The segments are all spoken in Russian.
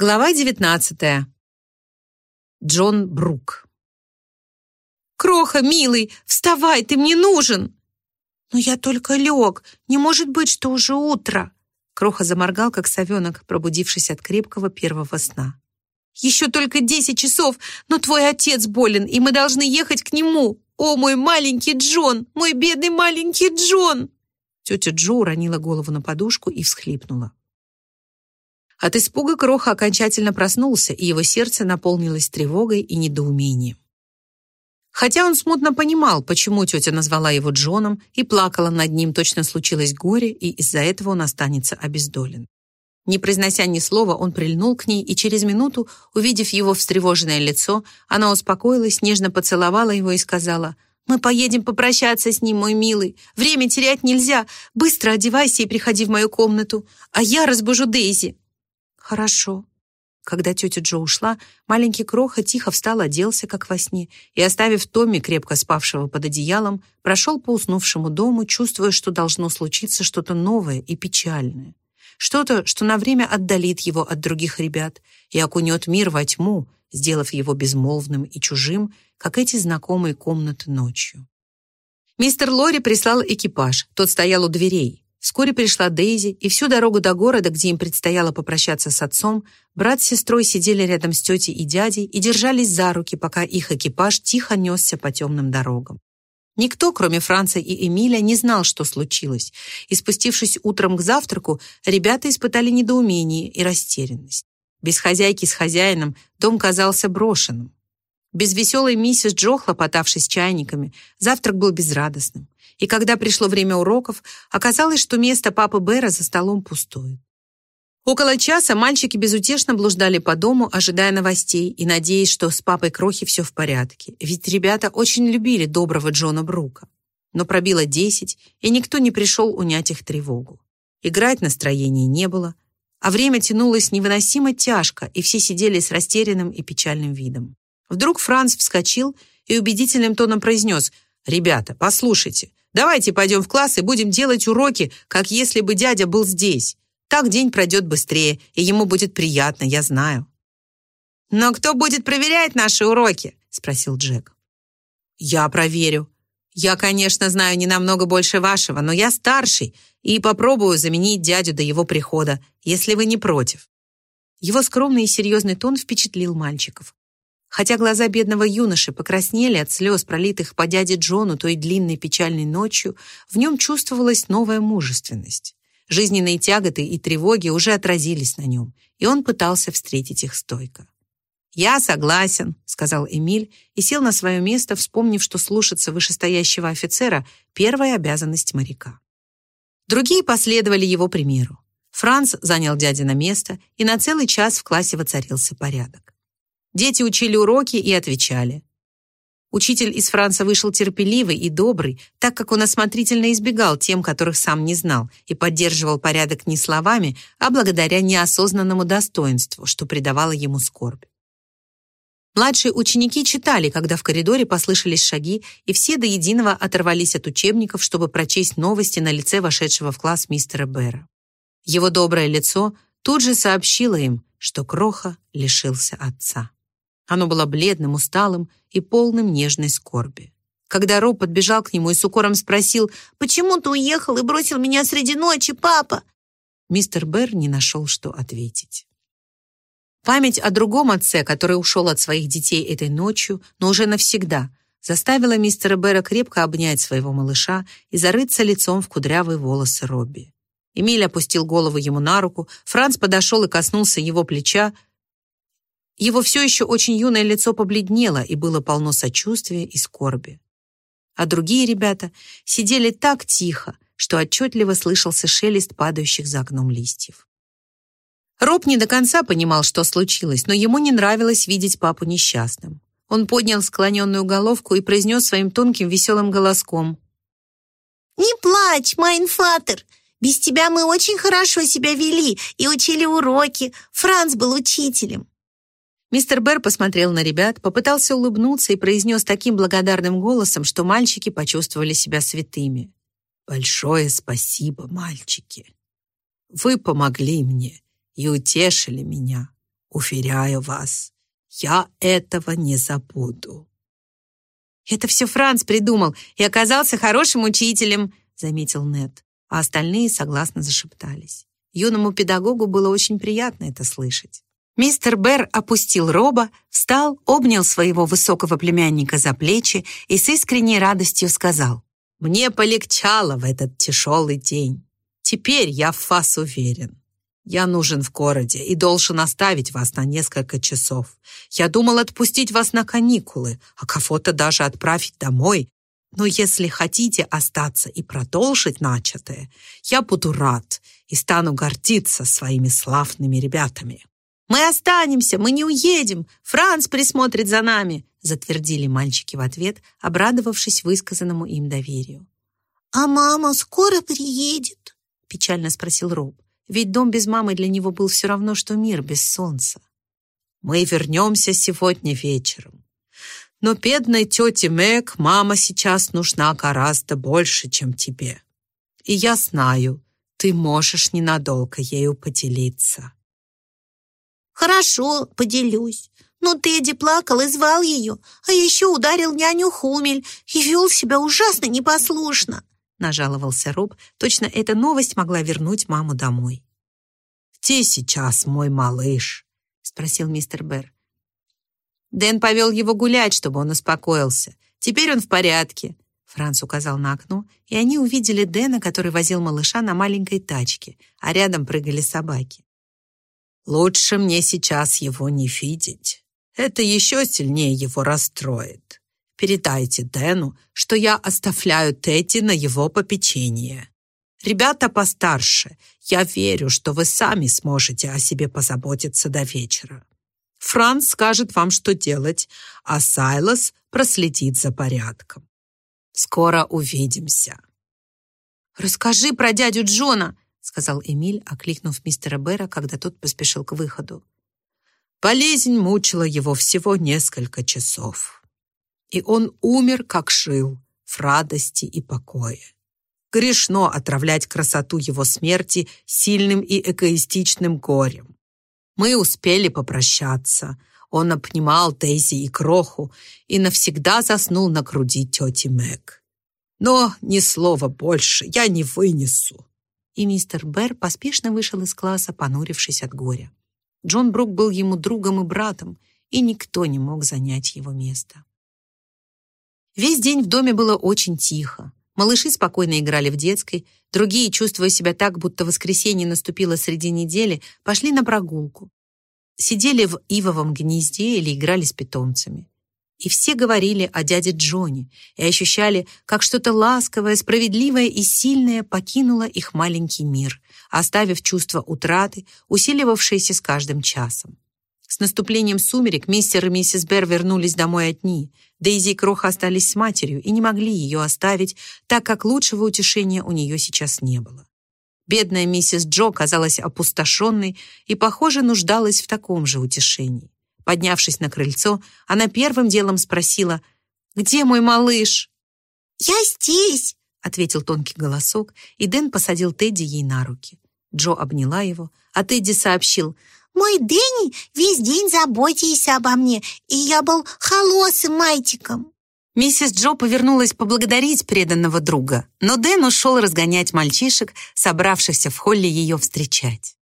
Глава 19. Джон Брук. «Кроха, милый, вставай, ты мне нужен!» «Но я только лег. Не может быть, что уже утро!» Кроха заморгал, как совенок, пробудившись от крепкого первого сна. «Еще только десять часов, но твой отец болен, и мы должны ехать к нему. О, мой маленький Джон! Мой бедный маленький Джон!» Тетя Джо уронила голову на подушку и всхлипнула. От испуга Кроха окончательно проснулся, и его сердце наполнилось тревогой и недоумением. Хотя он смутно понимал, почему тетя назвала его Джоном и плакала над ним, точно случилось горе, и из-за этого он останется обездолен. Не произнося ни слова, он прильнул к ней, и через минуту, увидев его встревоженное лицо, она успокоилась, нежно поцеловала его и сказала, «Мы поедем попрощаться с ним, мой милый. Время терять нельзя. Быстро одевайся и приходи в мою комнату, а я разбужу Дейзи». «Хорошо». Когда тетя Джо ушла, маленький Кроха тихо встал, оделся, как во сне, и, оставив Томми, крепко спавшего под одеялом, прошел по уснувшему дому, чувствуя, что должно случиться что-то новое и печальное. Что-то, что на время отдалит его от других ребят и окунет мир во тьму, сделав его безмолвным и чужим, как эти знакомые комнаты ночью. Мистер Лори прислал экипаж. Тот стоял у дверей. Вскоре пришла Дейзи, и всю дорогу до города, где им предстояло попрощаться с отцом, брат с сестрой сидели рядом с тетей и дядей и держались за руки, пока их экипаж тихо несся по темным дорогам. Никто, кроме Франца и Эмиля, не знал, что случилось, и спустившись утром к завтраку, ребята испытали недоумение и растерянность. Без хозяйки с хозяином дом казался брошенным. Без веселой миссис Джо, хлопотавшей чайниками, завтрак был безрадостным и когда пришло время уроков, оказалось, что место папы Бэра за столом пустует. Около часа мальчики безутешно блуждали по дому, ожидая новостей и надеясь, что с папой Крохи все в порядке, ведь ребята очень любили доброго Джона Брука. Но пробило десять, и никто не пришел унять их тревогу. Играть настроения не было, а время тянулось невыносимо тяжко, и все сидели с растерянным и печальным видом. Вдруг Франц вскочил и убедительным тоном произнес «Ребята, послушайте, Давайте пойдем в класс и будем делать уроки, как если бы дядя был здесь. Так день пройдет быстрее, и ему будет приятно, я знаю». «Но кто будет проверять наши уроки?» — спросил Джек. «Я проверю. Я, конечно, знаю не намного больше вашего, но я старший и попробую заменить дядю до его прихода, если вы не против». Его скромный и серьезный тон впечатлил мальчиков. Хотя глаза бедного юноши покраснели от слез, пролитых по дяде Джону той длинной печальной ночью, в нем чувствовалась новая мужественность. Жизненные тяготы и тревоги уже отразились на нем, и он пытался встретить их стойко. «Я согласен», — сказал Эмиль и сел на свое место, вспомнив, что слушаться вышестоящего офицера — первая обязанность моряка. Другие последовали его примеру. Франц занял дядя на место, и на целый час в классе воцарился порядок. Дети учили уроки и отвечали. Учитель из Франца вышел терпеливый и добрый, так как он осмотрительно избегал тем, которых сам не знал, и поддерживал порядок не словами, а благодаря неосознанному достоинству, что придавало ему скорбь. Младшие ученики читали, когда в коридоре послышались шаги, и все до единого оторвались от учебников, чтобы прочесть новости на лице вошедшего в класс мистера Бэра. Его доброе лицо тут же сообщило им, что Кроха лишился отца. Оно было бледным, усталым и полным нежной скорби. Когда Роб подбежал к нему и с укором спросил, «Почему ты уехал и бросил меня среди ночи, папа?» Мистер Берр не нашел, что ответить. Память о другом отце, который ушел от своих детей этой ночью, но уже навсегда, заставила мистера Берра крепко обнять своего малыша и зарыться лицом в кудрявые волосы Робби. Эмиль опустил голову ему на руку, Франц подошел и коснулся его плеча, его все еще очень юное лицо побледнело и было полно сочувствия и скорби. А другие ребята сидели так тихо, что отчетливо слышался шелест падающих за окном листьев. Роб не до конца понимал, что случилось, но ему не нравилось видеть папу несчастным. Он поднял склоненную головку и произнес своим тонким веселым голоском. «Не плачь, Майнфатер! Без тебя мы очень хорошо себя вели и учили уроки. Франц был учителем. Мистер Берр посмотрел на ребят, попытался улыбнуться и произнес таким благодарным голосом, что мальчики почувствовали себя святыми. «Большое спасибо, мальчики. Вы помогли мне и утешили меня. Уверяю вас, я этого не забуду. «Это все Франц придумал и оказался хорошим учителем», заметил Нед, а остальные согласно зашептались. Юному педагогу было очень приятно это слышать. Мистер Берр опустил роба, встал, обнял своего высокого племянника за плечи и с искренней радостью сказал, «Мне полегчало в этот тяжелый день. Теперь я в вас уверен. Я нужен в городе и должен оставить вас на несколько часов. Я думал отпустить вас на каникулы, а кого-то даже отправить домой. Но если хотите остаться и продолжить начатое, я буду рад и стану гордиться своими славными ребятами. «Мы останемся, мы не уедем. Франц присмотрит за нами», затвердили мальчики в ответ, обрадовавшись высказанному им доверию. «А мама скоро приедет?» печально спросил Роб. Ведь дом без мамы для него был все равно, что мир без солнца. «Мы вернемся сегодня вечером. Но бедной тете Мэг мама сейчас нужна гораздо больше, чем тебе. И я знаю, ты можешь ненадолго ею поделиться». «Хорошо, поделюсь. Но Тедди плакал и звал ее, а еще ударил няню Хумель и вел себя ужасно непослушно нажаловался Роб. Точно эта новость могла вернуть маму домой. «Где сейчас мой малыш?» — спросил мистер Берр. Дэн повел его гулять, чтобы он успокоился. Теперь он в порядке. Франц указал на окно, и они увидели Дэна, который возил малыша на маленькой тачке, а рядом прыгали собаки. «Лучше мне сейчас его не видеть. Это еще сильнее его расстроит. Передайте Дэну, что я оставляю Тедди на его попечение. Ребята постарше, я верю, что вы сами сможете о себе позаботиться до вечера. Франц скажет вам, что делать, а Сайлос проследит за порядком. Скоро увидимся. «Расскажи про дядю Джона», — сказал Эмиль, окликнув мистера Бэра, когда тот поспешил к выходу. Болезнь мучила его всего несколько часов и он умер, как шил, в радости и покое. Грешно отравлять красоту его смерти сильным и эгоистичным горем. Мы успели попрощаться. Он обнимал Дейзи и Кроху и навсегда заснул на груди тети Мэг. Но ни слова больше я не вынесу. И мистер Берр поспешно вышел из класса, понурившись от горя. Джон Брук был ему другом и братом, и никто не мог занять его место. Весь день в доме было очень тихо. Малыши спокойно играли в детской, другие, чувствуя себя так, будто воскресенье наступило среди недели, пошли на прогулку. Сидели в ивовом гнезде или играли с питомцами. И все говорили о дяде Джоне и ощущали, как что-то ласковое, справедливое и сильное покинуло их маленький мир, оставив чувство утраты, усиливавшееся с каждым часом. С наступлением сумерек мистер и миссис Берр вернулись домой одни. Дейзи и Кроха остались с матерью и не могли ее оставить, так как лучшего утешения у нее сейчас не было. Бедная миссис Джо казалась опустошенной и, похоже, нуждалась в таком же утешении. Поднявшись на крыльцо, она первым делом спросила, «Где мой малыш?» «Я здесь», — ответил тонкий голосок, и Дэн посадил Тедди ей на руки. Джо обняла его, а Тедди сообщил, мой Дэнни весь день заботился обо мне, и я был холосым мальчиком». Миссис Джо повернулась поблагодарить преданного друга, но Дэн ушел разгонять мальчишек, собравшихся в холле ее встречать.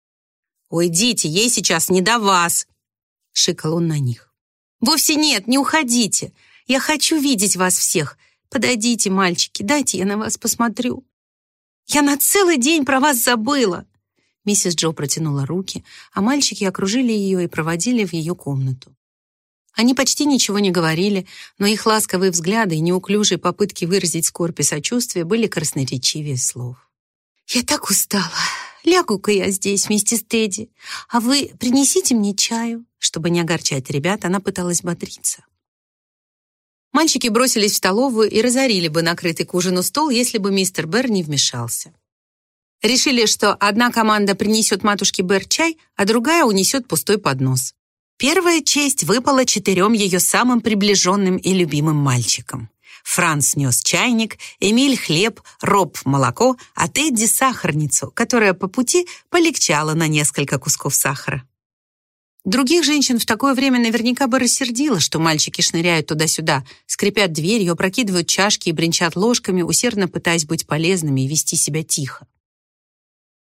«Уйдите, ей сейчас не до вас!» — шикал он на них. «Вовсе нет, не уходите. Я хочу видеть вас всех. Подойдите, мальчики, дайте я на вас посмотрю. Я на целый день про вас забыла. Миссис Джо протянула руки, а мальчики окружили ее и проводили в ее комнату. Они почти ничего не говорили, но их ласковые взгляды и неуклюжие попытки выразить скорбь и сочувствие были красноречивее слов. «Я так устала. Лягу-ка я здесь вместе с Тедди. А вы принесите мне чаю». Чтобы не огорчать ребят, она пыталась бодриться. Мальчики бросились в столовую и разорили бы накрытый к ужину стол, если бы мистер Берр не вмешался. Решили, что одна команда принесет матушке Бер чай, а другая унесет пустой поднос. Первая честь выпала четырем ее самым приближенным и любимым мальчикам. Франц нес чайник, Эмиль — хлеб, Роб — молоко, а Тедди — сахарницу, которая по пути полегчала на несколько кусков сахара. Других женщин в такое время наверняка бы рассердило, что мальчики шныряют туда-сюда, скрипят дверью, опрокидывают чашки и бренчат ложками, усердно пытаясь быть полезными и вести себя тихо.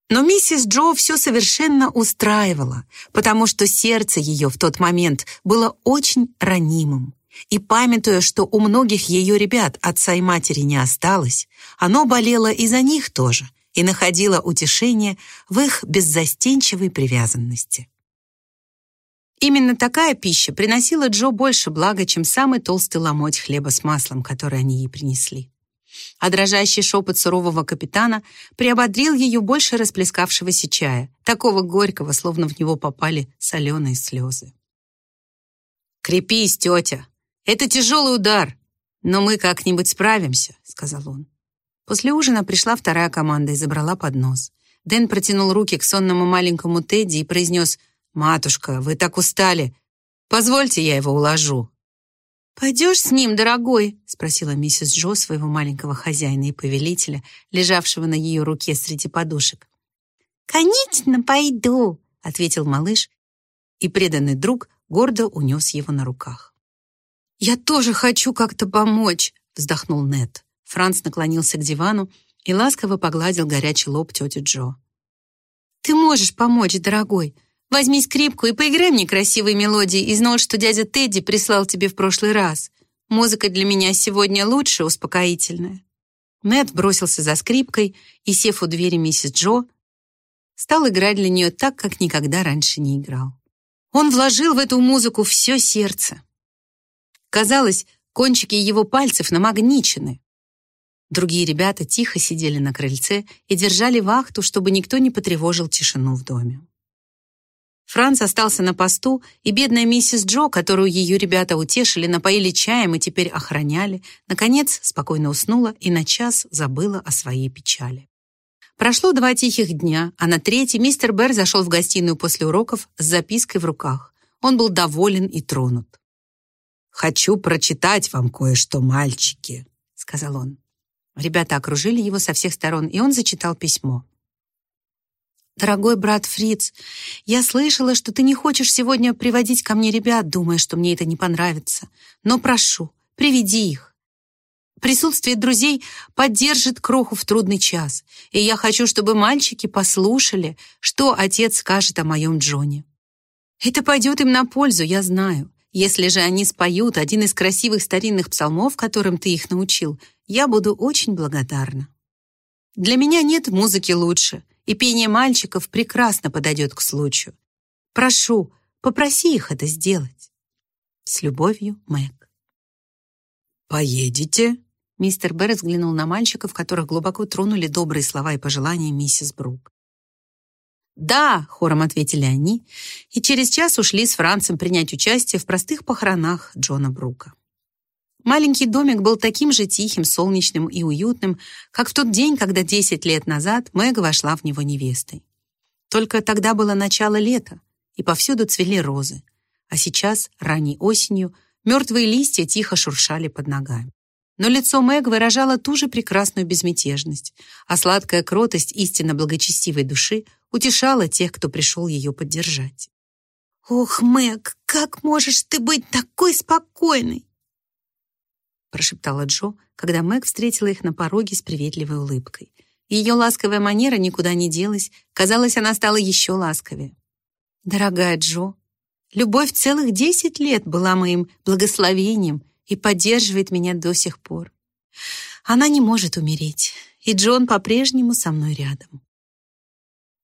Но миссис Джо все совершенно устраивало, потому что сердце ее в тот момент было очень ранимым. И памятуя, что у многих ее ребят отца и матери не осталось, оно болело и за них тоже и находило утешение в их беззастенчивой привязанности. Именно такая пища приносила Джо больше блага, чем самый толстый ломоть хлеба с маслом, который они ей принесли. А дрожащий шепот сурового капитана приободрил ее больше расплескавшегося чая, такого горького, словно в него попали соленые слезы. «Крепись, тетя! Это тяжелый удар, но мы как-нибудь справимся», — сказал он. После ужина пришла вторая команда и забрала поднос. Дэн протянул руки к сонному маленькому Тедди и произнес — «Матушка, вы так устали. Позвольте, я его уложу». «Пойдешь с ним, дорогой?» — спросила миссис Джо своего маленького хозяина и повелителя, лежавшего на ее руке среди подушек. «Конечно, пойду», — ответил малыш, и преданный друг гордо унес его на руках. «Я тоже хочу как-то помочь», — вздохнул Нед. Франц наклонился к дивану и ласково погладил горячий лоб тети Джо. «Ты можешь помочь, дорогой. Возьми скрипку и поиграй мне красивые мелодии из нот, что дядя Тедди прислал тебе в прошлый раз. Музыка для меня сегодня лучше, успокоительная». Нед бросился за скрипкой и, сев у двери миссис Джо, стал играть для нее так, как никогда раньше не играл. Он вложил в эту музыку все сердце. Казалось, кончики его пальцев намагничены. Другие ребята тихо сидели на крыльце и держали вахту, чтобы никто не потревожил тишину в доме. Франц остался на посту, и бедная миссис Джо, которую ее ребята утешили, напоили чаем и теперь охраняли, наконец спокойно уснула и на час забыла о своей печали. Прошло два тихих дня, а на третий мистер Берр зашел в гостиную после уроков с запиской в руках. Он был доволен и тронут. «Хочу прочитать вам кое-что, мальчики», — сказал он. Ребята окружили его со всех сторон, и он зачитал письмо. «Дорогой брат Фриц, я слышала, что ты не хочешь сегодня приводить ко мне ребят, думая, что мне это не понравится. Но прошу, приведи их. Присутствие друзей поддержит Кроху в трудный час, и я хочу, чтобы мальчики послушали, что отец скажет о моем Джоне. Это пойдет им на пользу, я знаю. Если же они споют один из красивых старинных псалмов, которым ты их научил, я буду очень благодарна. Для меня нет музыки лучше, и пение мальчиков прекрасно подойдет к случаю. Прошу, попроси их это сделать. С любовью, Мэг. «Поедете?» Мистер Берр взглянул на мальчиков, которых глубоко тронули добрые слова и пожелания миссис Брук. «Да!» — хором ответили они, и через час ушли с Францем принять участие в простых похоронах Джона Брука. Маленький домик был таким же тихим, солнечным и уютным, как в тот день, когда 10 лет назад Мэг вошла в него невестой. Только тогда было начало лета, и повсюду цвели розы. А сейчас, ранней осенью, мертвые листья тихо шуршали под ногами. Но лицо Мэг выражало ту же прекрасную безмятежность, а сладкая кротость истинно благочестивой души утешала тех, кто пришел ее поддержать. «Ох, Мэг, как можешь ты быть такой спокойной? прошептала Джо, когда Мэг встретила их на пороге с приветливой улыбкой. Ее ласковая манера никуда не делась, казалось, она стала еще ласковее. «Дорогая Джо, любовь целых десять лет была моим благословением и поддерживает меня до сих пор. Она не может умереть, и Джон по-прежнему со мной рядом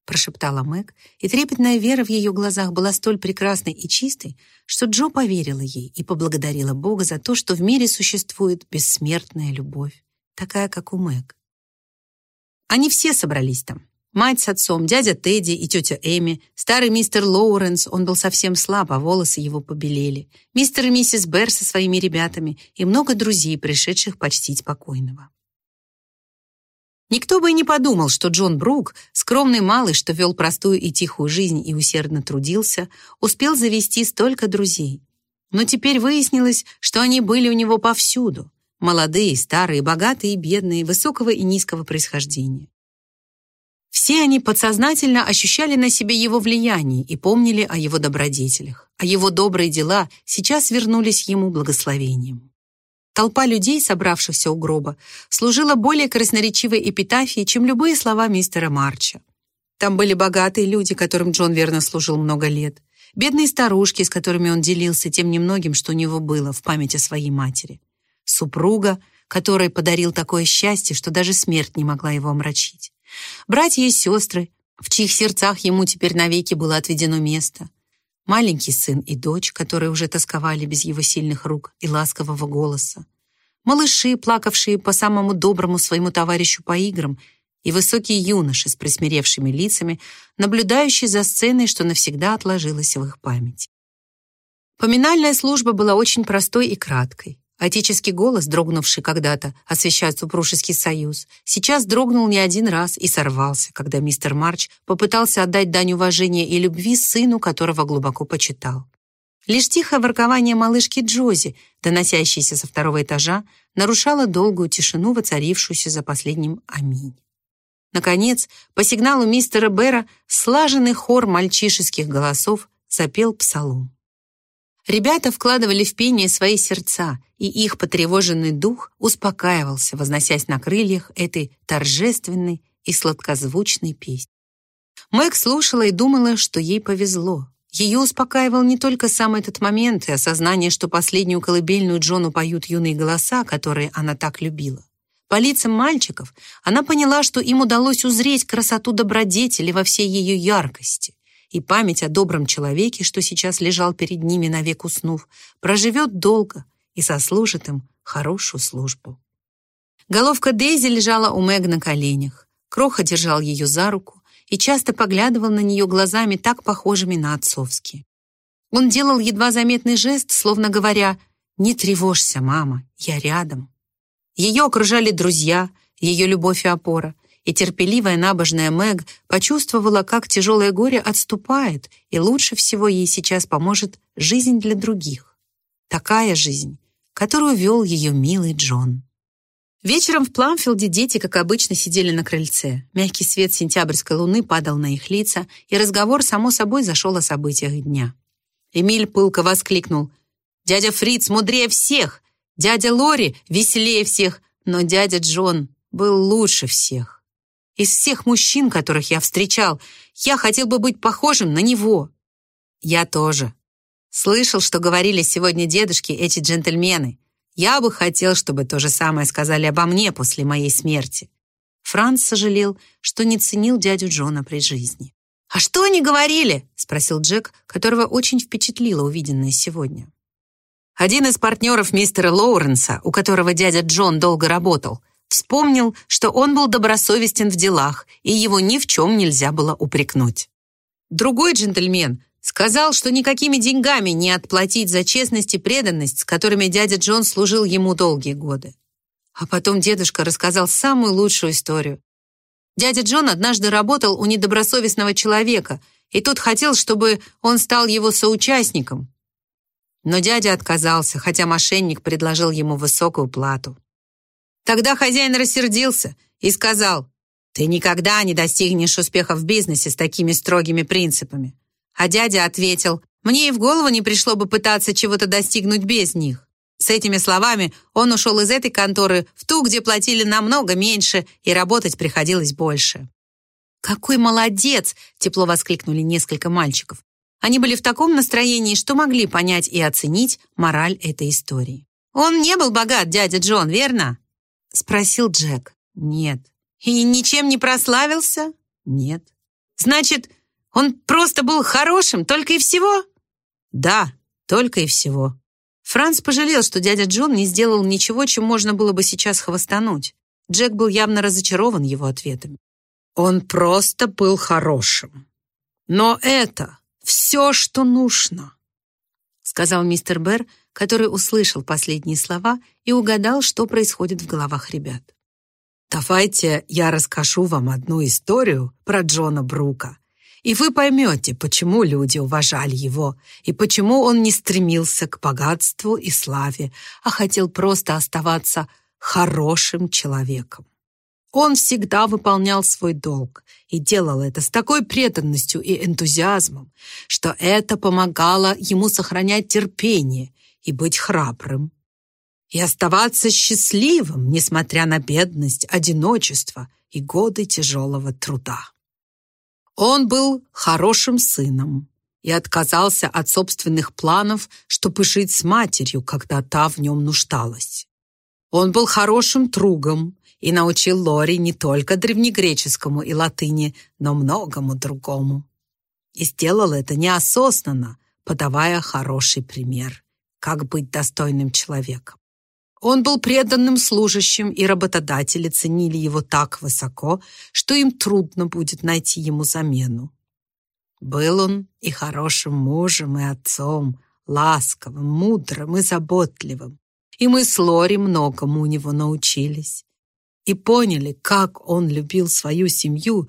прошептала Мэг, и трепетная вера в ее глазах была столь прекрасной и чистой, что Джо поверила ей и поблагодарила Бога за то, что в мире существует бессмертная любовь, такая, как у Мэг. Они все собрались там. Мать с отцом, дядя Тедди и тетя Эми, старый мистер Лоуренс, он был совсем слаб, а волосы его побелели, мистер и миссис Берр со своими ребятами и много друзей, пришедших почтить покойного. Никто бы и не подумал, что Джон Брук, скромный малый, что вел простую и тихую жизнь и усердно трудился, успел завести столько друзей. Но теперь выяснилось, что они были у него повсюду. Молодые, старые, богатые и бедные, высокого и низкого происхождения. Все они подсознательно ощущали на себе его влияние и помнили о его добродетелях, а его добрые дела сейчас вернулись ему благословением. Толпа людей, собравшихся у гроба, служила более красноречивой эпитафией, чем любые слова мистера Марча. Там были богатые люди, которым Джон верно служил много лет, бедные старушки, с которыми он делился тем немногим, что у него было в память о своей матери, супруга, которой подарил такое счастье, что даже смерть не могла его омрачить братья и сестры, в чьих сердцах ему теперь навеки было отведено место, маленький сын и дочь, которые уже тосковали без его сильных рук и ласкового голоса, малыши, плакавшие по самому доброму своему товарищу по играм, и высокие юноши с присмиревшими лицами, наблюдающие за сценой, что навсегда отложилось в их памяти. Поминальная служба была очень простой и краткой. Отеческий голос, дрогнувший когда-то, освещая супружеский союз, сейчас дрогнул не один раз и сорвался, когда мистер Марч попытался отдать дань уважения и любви сыну, которого глубоко почитал. Лишь тихое воркование малышки Джози, доносящееся со второго этажа, нарушало долгую тишину, воцарившуюся за последним «Аминь». Наконец, по сигналу мистера Бера, слаженный хор мальчишеских голосов запел псалом. Ребята вкладывали в пение свои сердца, и их потревоженный дух успокаивался, возносясь на крыльях этой торжественной и сладкозвучной песни. Мэг слушала и думала, что ей повезло. Ее успокаивал не только сам этот момент и осознание, что последнюю колыбельную Джону поют юные голоса, которые она так любила. По лицам мальчиков она поняла, что им удалось узреть красоту добродетели во всей ее яркости и память о добром человеке, что сейчас лежал перед ними навек уснув, проживет долго и сослужит им хорошую службу. Головка Дейзи лежала у Мэг на коленях. Кроха держал ее за руку и часто поглядывал на нее глазами, так похожими на отцовские. Он делал едва заметный жест, словно говоря «Не тревожься, мама, я рядом». Ее окружали друзья, ее любовь и опора — и терпеливая набожная Мэг почувствовала, как тяжелое горе отступает, и лучше всего ей сейчас поможет жизнь для других. Такая жизнь, которую вел ее милый Джон. Вечером в Пламфилде дети, как обычно, сидели на крыльце. Мягкий свет сентябрьской луны падал на их лица, и разговор, само собой, зашел о событиях дня. Эмиль пылко воскликнул. «Дядя Фриц мудрее всех! Дядя Лори веселее всех! Но дядя Джон был лучше всех!» Из всех мужчин, которых я встречал, я хотел бы быть похожим на него. Я тоже. Слышал, что говорили сегодня дедушки эти джентльмены. Я бы хотел, чтобы то же самое сказали обо мне после моей смерти. Франц сожалел, что не ценил дядю Джона при жизни. «А что они говорили?» — спросил Джек, которого очень впечатлило увиденное сегодня. Один из партнеров мистера Лоуренса, у которого дядя Джон долго работал, Вспомнил, что он был добросовестен в делах, и его ни в чем нельзя было упрекнуть. Другой джентльмен сказал, что никакими деньгами не отплатить за честность и преданность, с которыми дядя Джон служил ему долгие годы. А потом дедушка рассказал самую лучшую историю. Дядя Джон однажды работал у недобросовестного человека, и тот хотел, чтобы он стал его соучастником. Но дядя отказался, хотя мошенник предложил ему высокую плату. Тогда хозяин рассердился и сказал, «Ты никогда не достигнешь успеха в бизнесе с такими строгими принципами». А дядя ответил, «Мне и в голову не пришло бы пытаться чего-то достигнуть без них». С этими словами он ушел из этой конторы в ту, где платили намного меньше и работать приходилось больше. «Какой молодец!» — тепло воскликнули несколько мальчиков. Они были в таком настроении, что могли понять и оценить мораль этой истории. «Он не был богат, дядя Джон, верно?» Спросил Джек. Нет. И ничем не прославился? Нет. Значит, он просто был хорошим, только и всего? Да, только и всего. Франц пожалел, что дядя Джон не сделал ничего, чем можно было бы сейчас хвостануть. Джек был явно разочарован его ответами. Он просто был хорошим. Но это все, что нужно, сказал мистер Берр, который услышал последние слова и угадал, что происходит в головах ребят. «Давайте я расскажу вам одну историю про Джона Брука, и вы поймете, почему люди уважали его и почему он не стремился к богатству и славе, а хотел просто оставаться хорошим человеком. Он всегда выполнял свой долг и делал это с такой преданностью и энтузиазмом, что это помогало ему сохранять терпение и быть храбрым. И оставаться счастливым, несмотря на бедность, одиночество и годы тяжелого труда. Он был хорошим сыном и отказался от собственных планов, чтобы жить с матерью, когда та в нем нуждалась. Он был хорошим другом и научил Лори не только древнегреческому и латыни, но многому другому. И сделал это неосознанно, подавая хороший пример, как быть достойным человеком. Он был преданным служащим, и работодатели ценили его так высоко, что им трудно будет найти ему замену. Был он и хорошим мужем, и отцом, ласковым, мудрым и заботливым. И мы с Лори многому у него научились и поняли, как он любил свою семью,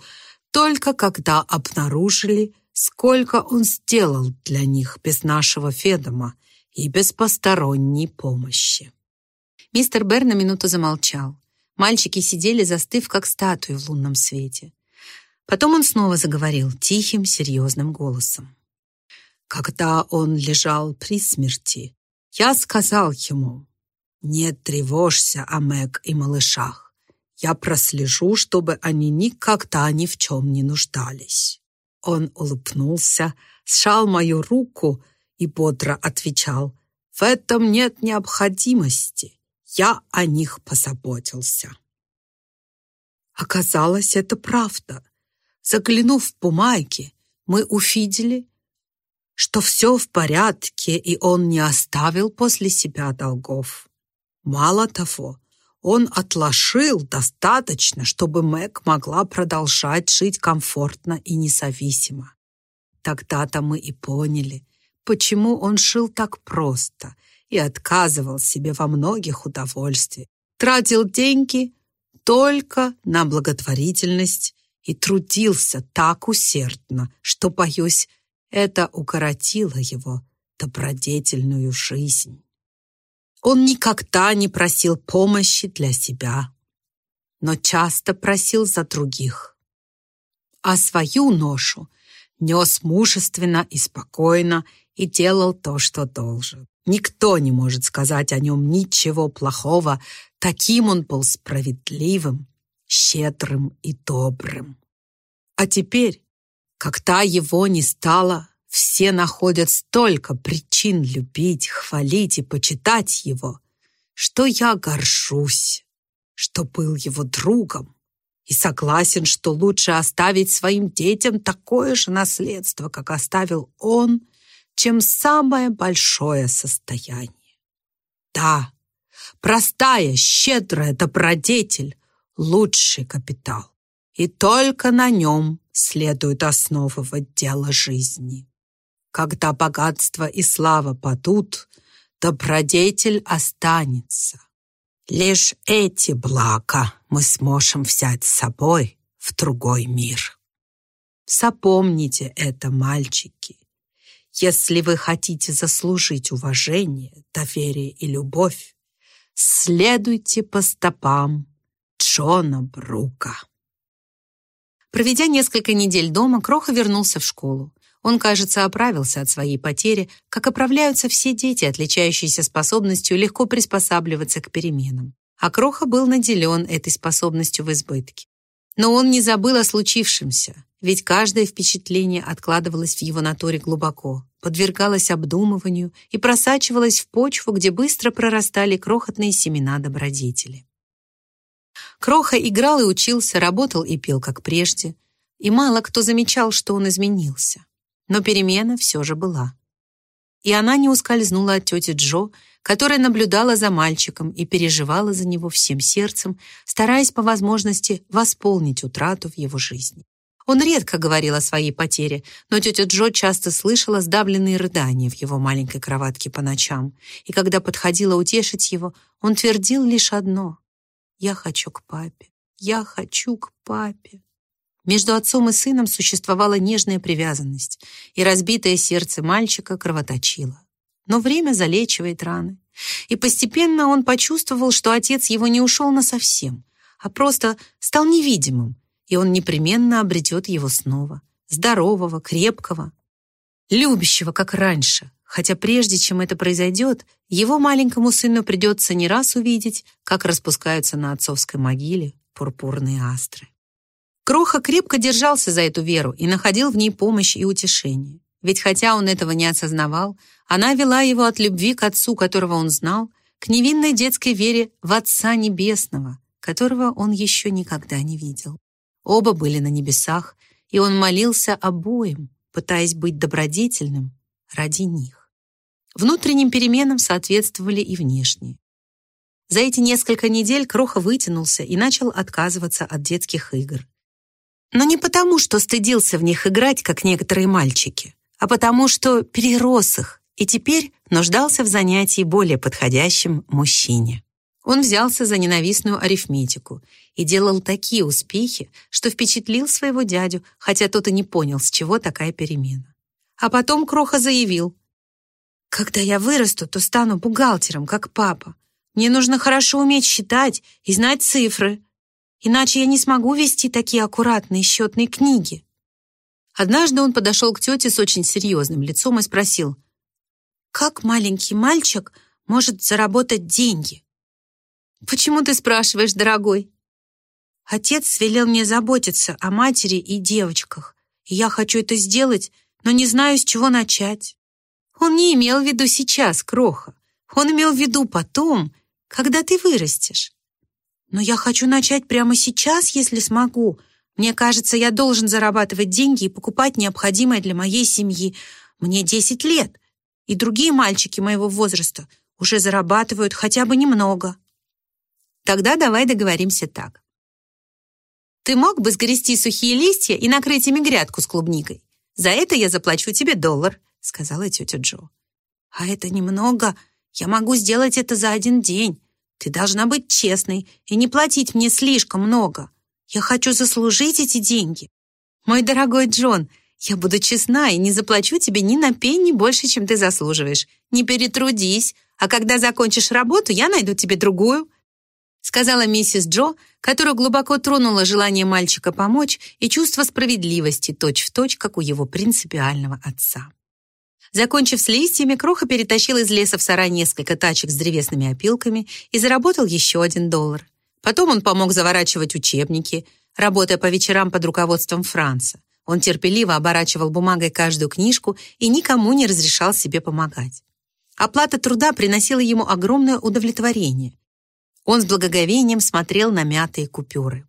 только когда обнаружили, сколько он сделал для них без нашего Федома и без посторонней помощи. Мистер Бер на минуту замолчал. Мальчики сидели, застыв, как статуи в лунном свете. Потом он снова заговорил тихим, серьезным голосом. Когда он лежал при смерти, я сказал ему, «Не тревожься о Мэг и малышах. Я прослежу, чтобы они никогда ни в чем не нуждались. Он улыбнулся, сжал мою руку и бодро отвечал, «В этом нет необходимости. Я о них позаботился». Оказалось, это правда. Заглянув в бумаги, мы увидели, что все в порядке, и он не оставил после себя долгов. Мало того, он отложил достаточно, чтобы Мэг могла продолжать жить комфортно и независимо. Тогда-то мы и поняли, почему он жил так просто и отказывал себе во многих удовольствиях, тратил деньги только на благотворительность и трудился так усердно, что, боюсь, это укоротило его добродетельную жизнь. Он никогда не просил помощи для себя, но часто просил за других. А свою ношу нес мужественно и спокойно и делал то, что должен. Никто не может сказать о нем ничего плохого, таким он был справедливым, щедрым и добрым. А теперь, когда его не стало, все находят столько причин любить, хвалить и почитать его, что я горжусь, что был его другом и согласен, что лучше оставить своим детям такое же наследство, как оставил он, чем самое большое состояние. Да, простая, щедрая добродетель — лучший капитал, и только на нем следует основывать дело жизни. Когда богатство и слава падут, добродетель останется. Лишь эти блага мы сможем взять с собой в другой мир. Запомните это, мальчики. Если вы хотите заслужить уважение, доверие и любовь, следуйте по стопам Джона Брука. Проведя несколько недель дома, Кроха вернулся в школу. Он, кажется, оправился от своей потери, как оправляются все дети, отличающиеся способностью легко приспосабливаться к переменам. А Кроха был наделен этой способностью в избытке. Но он не забыл о случившемся, ведь каждое впечатление откладывалось в его натуре глубоко, подвергалось обдумыванию и просачивалось в почву, где быстро прорастали крохотные семена добродетели. Кроха играл и учился, работал и пил, как прежде, и мало кто замечал, что он изменился. Но перемена все же была. И она не ускользнула от тети Джо, которая наблюдала за мальчиком и переживала за него всем сердцем, стараясь по возможности восполнить утрату в его жизни. Он редко говорил о своей потере, но тетя Джо часто слышала сдавленные рыдания в его маленькой кроватке по ночам, и когда подходила утешить его, он твердил лишь одно «Я хочу к папе, я хочу к папе». Между отцом и сыном существовала нежная привязанность, и разбитое сердце мальчика кровоточило. Но время залечивает раны. И постепенно он почувствовал, что отец его не ушел насовсем, а просто стал невидимым, и он непременно обретет его снова. Здорового, крепкого, любящего, как раньше. Хотя прежде чем это произойдет, его маленькому сыну придется не раз увидеть, как распускаются на отцовской могиле пурпурные астры. Кроха крепко держался за эту веру и находил в ней помощь и утешение. Ведь хотя он этого не осознавал, она вела его от любви к Отцу, которого он знал, к невинной детской вере в Отца Небесного, которого он еще никогда не видел. Оба были на небесах, и он молился обоим, пытаясь быть добродетельным ради них. Внутренним переменам соответствовали и внешние. За эти несколько недель Кроха вытянулся и начал отказываться от детских игр. Но не потому, что стыдился в них играть, как некоторые мальчики, а потому, что перерос их и теперь нуждался в занятии более подходящем мужчине. Он взялся за ненавистную арифметику и делал такие успехи, что впечатлил своего дядю, хотя тот и не понял, с чего такая перемена. А потом Кроха заявил, «Когда я вырасту, то стану бухгалтером, как папа. Мне нужно хорошо уметь считать и знать цифры, иначе я не смогу вести такие аккуратные счетные книги». Однажды он подошел к тете с очень серьезным лицом и спросил, «Как маленький мальчик может заработать деньги?» «Почему ты спрашиваешь, дорогой?» «Отец велел мне заботиться о матери и девочках, и я хочу это сделать, но не знаю, с чего начать». Он не имел в виду сейчас, Кроха. Он имел в виду потом, когда ты вырастешь. Но я хочу начать прямо сейчас, если смогу. Мне кажется, я должен зарабатывать деньги и покупать необходимое для моей семьи. Мне 10 лет, и другие мальчики моего возраста уже зарабатывают хотя бы немного. Тогда давай договоримся так. Ты мог бы сгрести сухие листья и накрыть ими грядку с клубникой. За это я заплачу тебе доллар, сказала тетя Джо. А это немного. Я могу сделать это за один день. Ты должна быть честной и не платить мне слишком много. Я хочу заслужить эти деньги. Мой дорогой Джон, я буду честна и не заплачу тебе ни на пенни больше, чем ты заслуживаешь. Не перетрудись, а когда закончишь работу, я найду тебе другую», сказала миссис Джо, которую глубоко тронуло желание мальчика помочь и чувство справедливости, точь-в-точь, точь, как у его принципиального отца. Закончив с листьями, Кроха перетащил из леса в сарай несколько тачек с древесными опилками и заработал еще один доллар. Потом он помог заворачивать учебники, работая по вечерам под руководством Франца. Он терпеливо оборачивал бумагой каждую книжку и никому не разрешал себе помогать. Оплата труда приносила ему огромное удовлетворение. Он с благоговением смотрел на мятые купюры.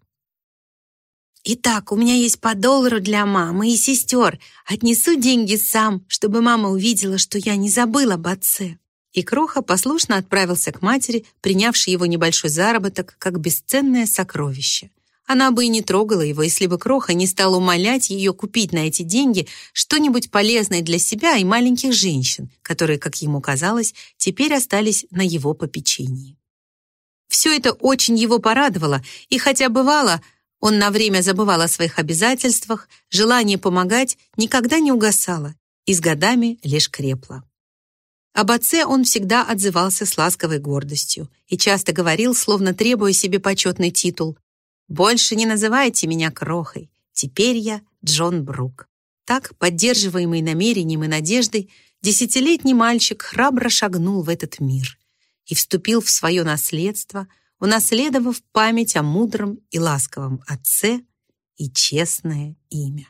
«Итак, у меня есть по доллару для мамы и сестер. Отнесу деньги сам, чтобы мама увидела, что я не забыл об отце». И Кроха послушно отправился к матери, принявшей его небольшой заработок как бесценное сокровище. Она бы и не трогала его, если бы Кроха не стал умолять ее купить на эти деньги что-нибудь полезное для себя и маленьких женщин, которые, как ему казалось, теперь остались на его попечении. Все это очень его порадовало, и хотя бывало, он на время забывал о своих обязательствах, желание помогать никогда не угасало и с годами лишь крепло. Об отце он всегда отзывался с ласковой гордостью и часто говорил, словно требуя себе почетный титул «Больше не называйте меня крохой, теперь я Джон Брук». Так, поддерживаемый намерением и надеждой, десятилетний мальчик храбро шагнул в этот мир и вступил в свое наследство – унаследовав память о мудром и ласковом отце и честное имя.